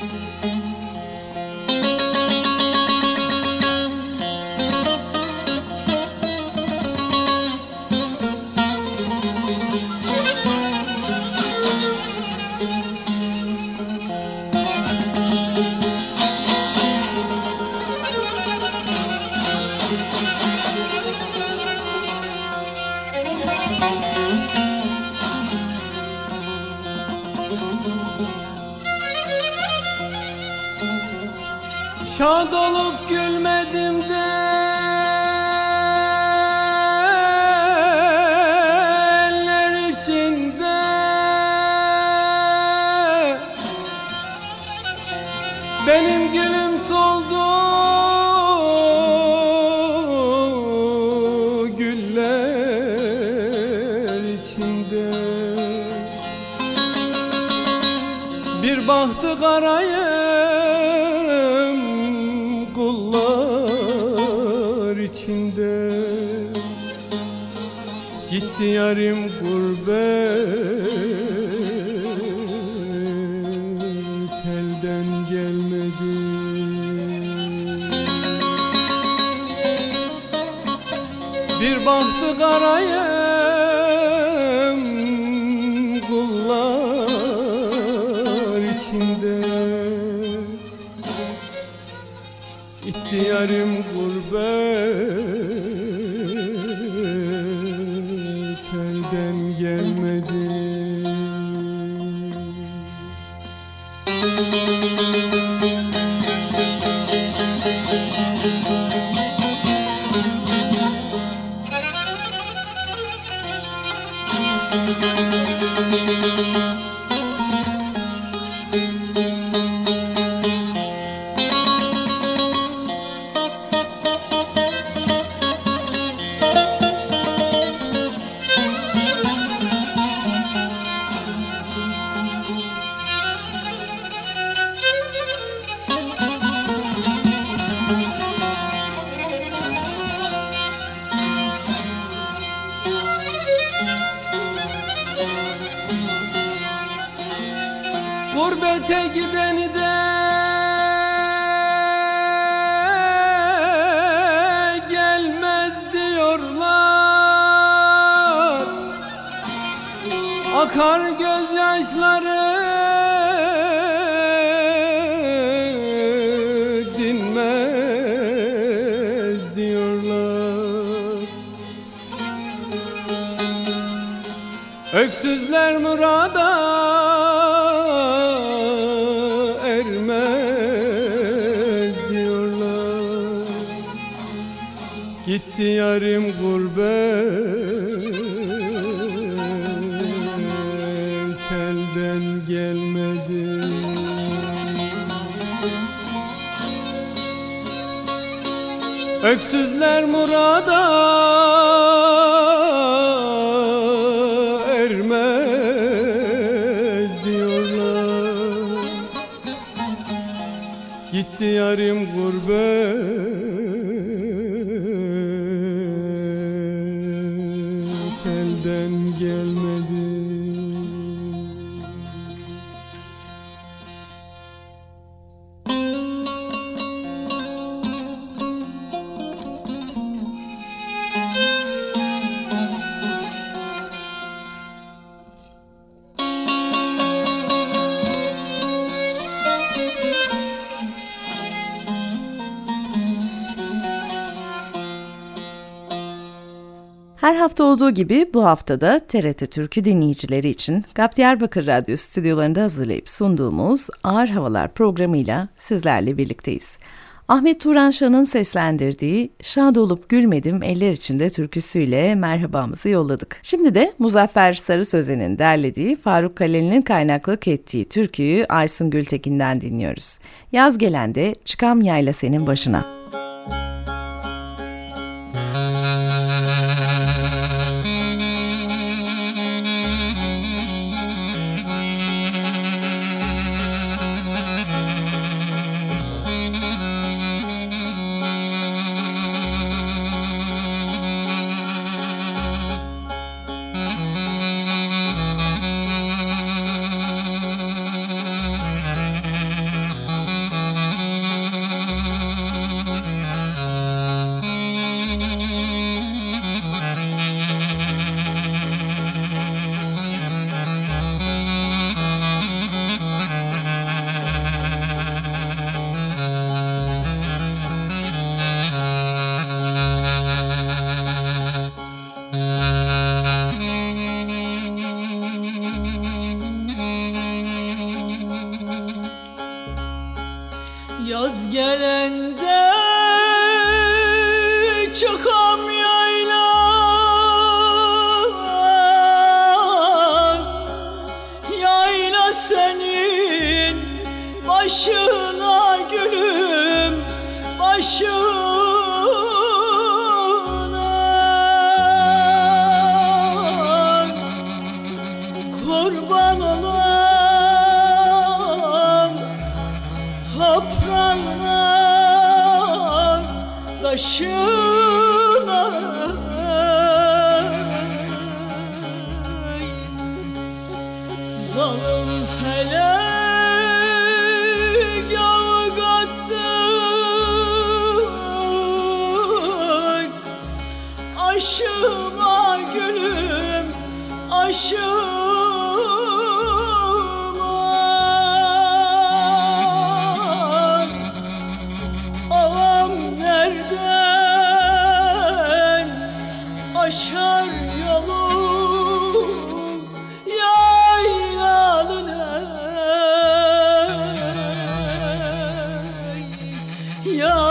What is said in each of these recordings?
Şad Benim gülüm soldu. Güller içinde. Bir bahtı karayım kullar içinde. Gitti yarim gurbet İhtiyarım gurbet Gurbete gideni de gelmez diyorlar. Akar ermez diyorlar. Gitti yarim gurbet elden gelmedi. Öksüzler murada Her hafta olduğu gibi bu haftada TRT Türkü dinleyicileri için GAP Diyarbakır Radyo stüdyolarında hazırlayıp sunduğumuz Ağır Havalar programıyla sizlerle birlikteyiz. Ahmet Turan Şah'ın seslendirdiği Şad olup gülmedim eller içinde türküsüyle merhabamızı yolladık. Şimdi de Muzaffer Sarı Sözen'in derlediği Faruk Kaleli'nin kaynaklık ettiği türküyü Aysun Gültekin'den dinliyoruz. Yaz gelende çıkam yayla senin başına. Toprağına taşına yaylanın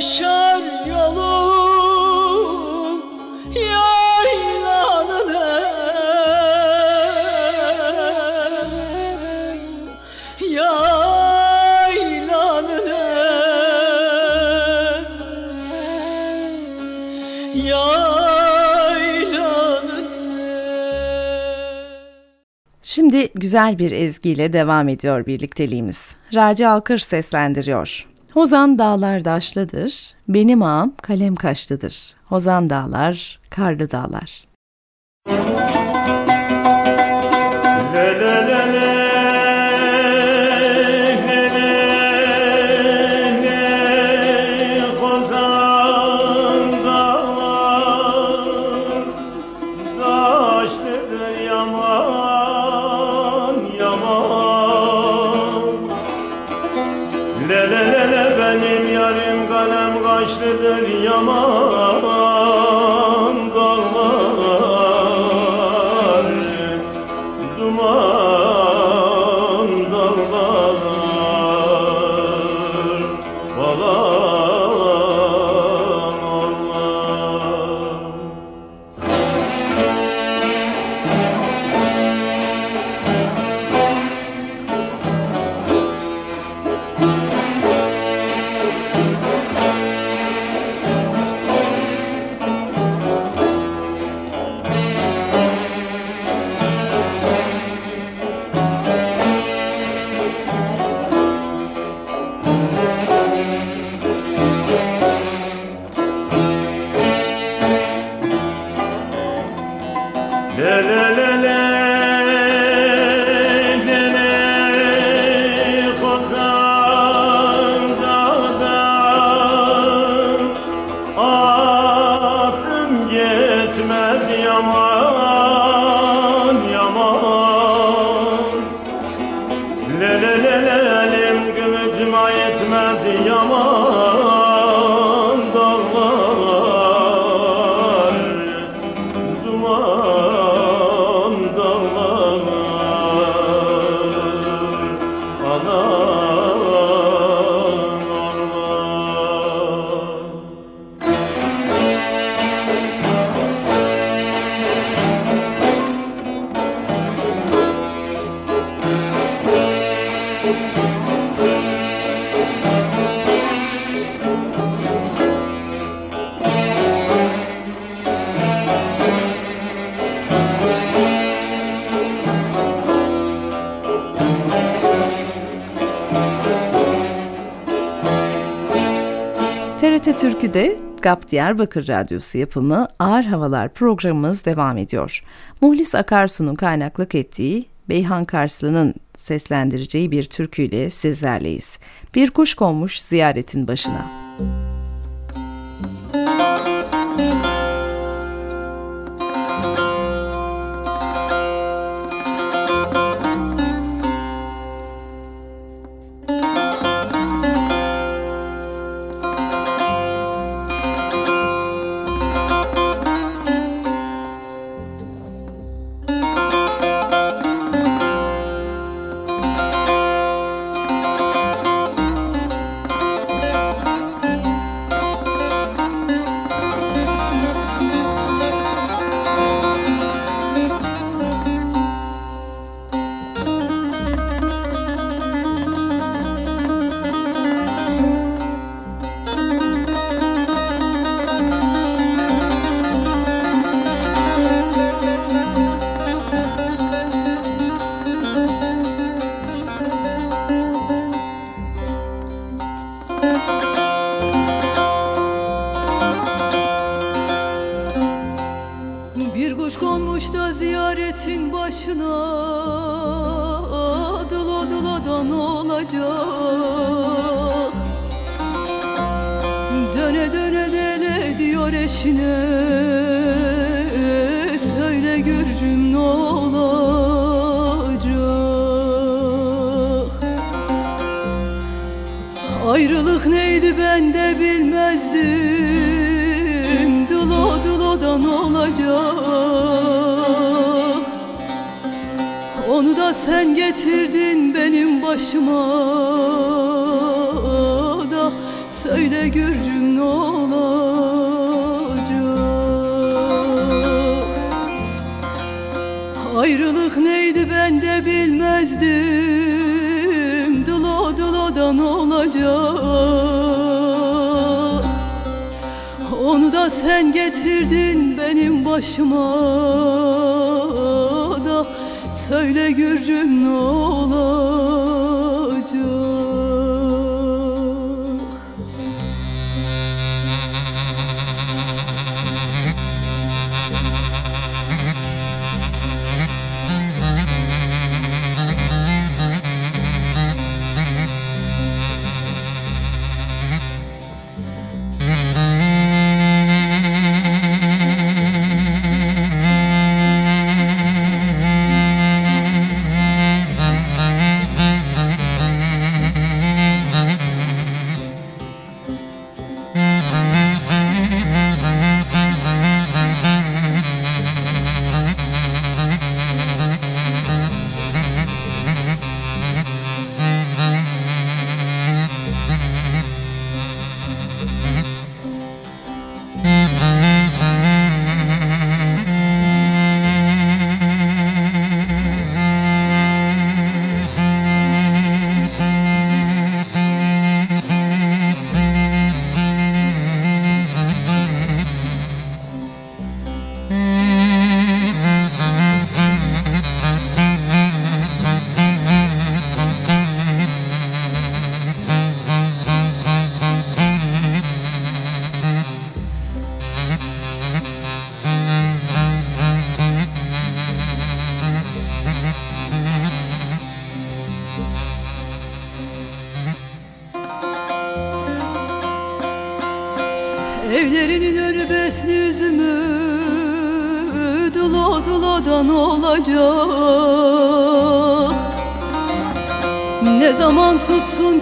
aşar yolum yaylanını yaylanını Şimdi güzel bir ezgiyle devam ediyor birlikteliğimiz. Raci Alkır seslendiriyor. Hozan dağlar daşlıdır, benim ağam kalem kaşlıdır. Hozan dağlar, karlı dağlar. Le aman. TRT Türkü'de GAP Diyarbakır Radyosu yapımı Ağır Havalar programımız devam ediyor. Muhlis Akarsu'nun kaynaklık ettiği Beyhan Karslı'nın seslendireceği bir türküyle sizlerleyiz. Bir kuş konmuş ziyaretin başına. Bir dele diyor eşine Söyle Gürcüm ne olacak? Ayrılık neydi ben de bilmezdim. Dılo dılodan olacak. Onu da sen getirdin benim başıma da. Söyle Gürcüm bilmezdim. Dılo dılodan olacak. Onu da sen getirdin benim başıma da. Söyle Gürcüm ne olacak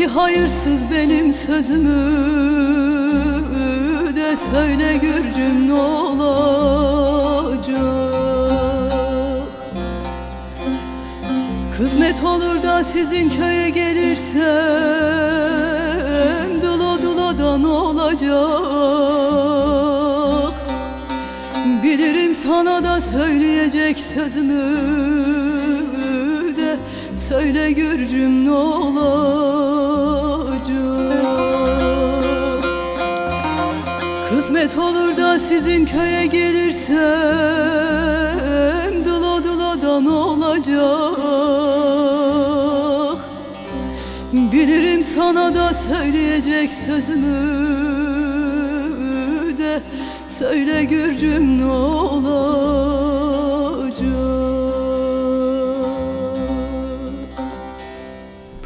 ki hayırsız benim sözümü De söyle Gürcüm ne olacak? Kısmet olur da sizin köye gelirsem Dılo dılodan olacak? Bilirim sana da söyleyecek sözümü de Söyle Gürcüm ne olacak sizin köye gelirsem Dılo dılodan olacak. Bilirim sana da söyleyecek sözümü de Söyle Gürcüm ne olacak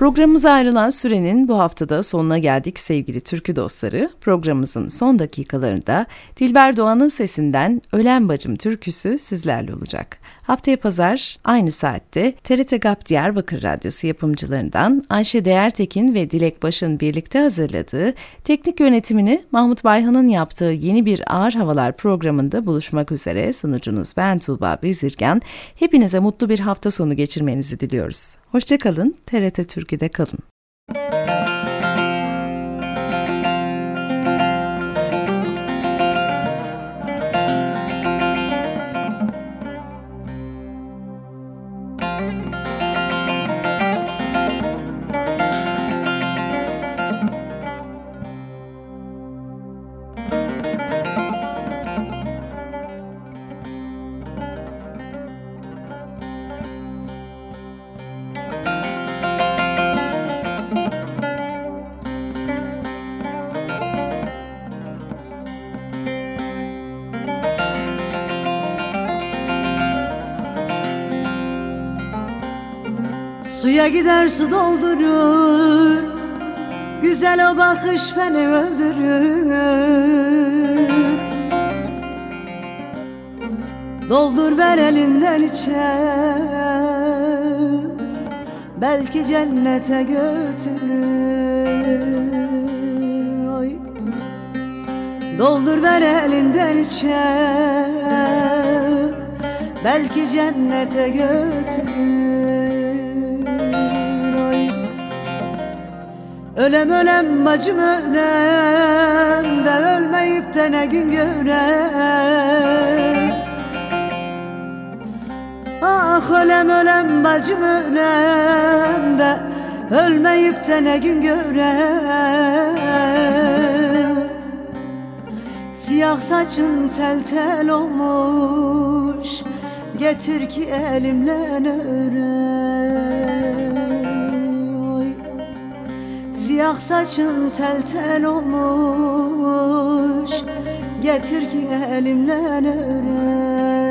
Programımıza ayrılan sürenin bu haftada sonuna geldik sevgili türkü dostları. Programımızın son dakikalarında Dilber Doğan'ın sesinden Ölen Bacım türküsü sizlerle olacak. Haftaya pazar aynı saatte TRT GAP Diyarbakır Radyosu yapımcılarından Ayşe Değertekin ve Dilek Baş'ın birlikte hazırladığı teknik yönetimini Mahmut Bayhan'ın yaptığı yeni bir Ağır Havalar programında buluşmak üzere sunucunuz ben Tuğba Bezirgen. Hepinize mutlu bir hafta sonu geçirmenizi diliyoruz. Hoşçakalın, TRT Türkü'de kalın. Suya gider su doldurur Güzel o bakış beni öldürür. Doldur ver elinden içer Belki cennete götürür. Doldur ver elinden içer Belki cennete götürür Ölem ölem bacım ölem. De ölmeyip de ne gün gören Ah ölem ölem bacım ölem. De ölmeyip de ne gün gören Siyah saçın tel tel olmuş. Getir ki elimle öreyim Siyah saçın tel tel olmuş. Getir ki elimle öreyim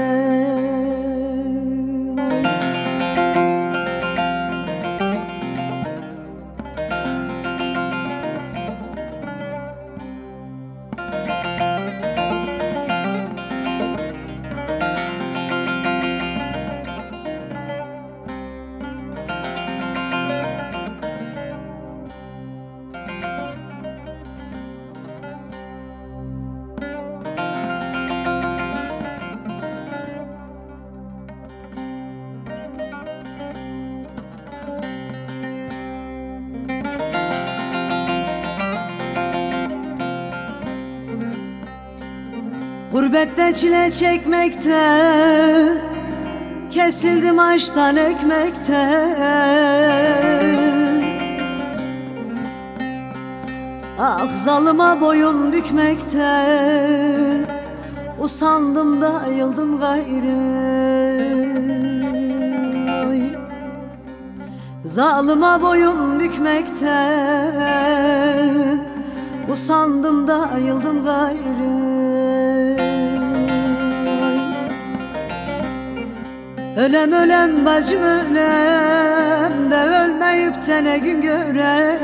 Gurbette çile çekmekten Kesildim açtan ekmekten Ah zalıma boyun bükmekten Usandım da ayıldım gayrı. Zalıma boyun bükmekten Usandım da ayıldım gayrı Ölem ölem bacım ölem de ölmeyip de ne gün görem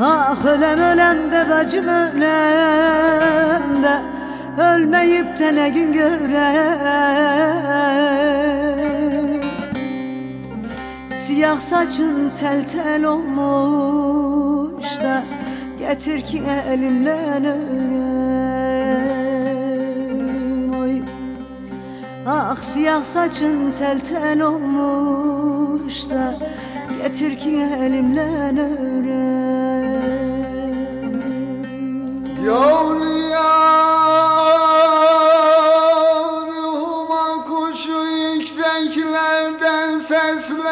Ah ölem ölem de bacım ölem de ölmeyip de ne gün görem Siyah saçın tel tel olmuş da Getir ki elimle öreyim Ah siyah saçın tel tel olmuş da Getir ki elimle öreyim Yavruya ruhuma kuşu yükseklerden seslenir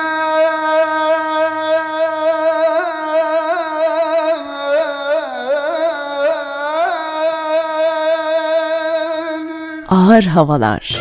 Ağır Havalar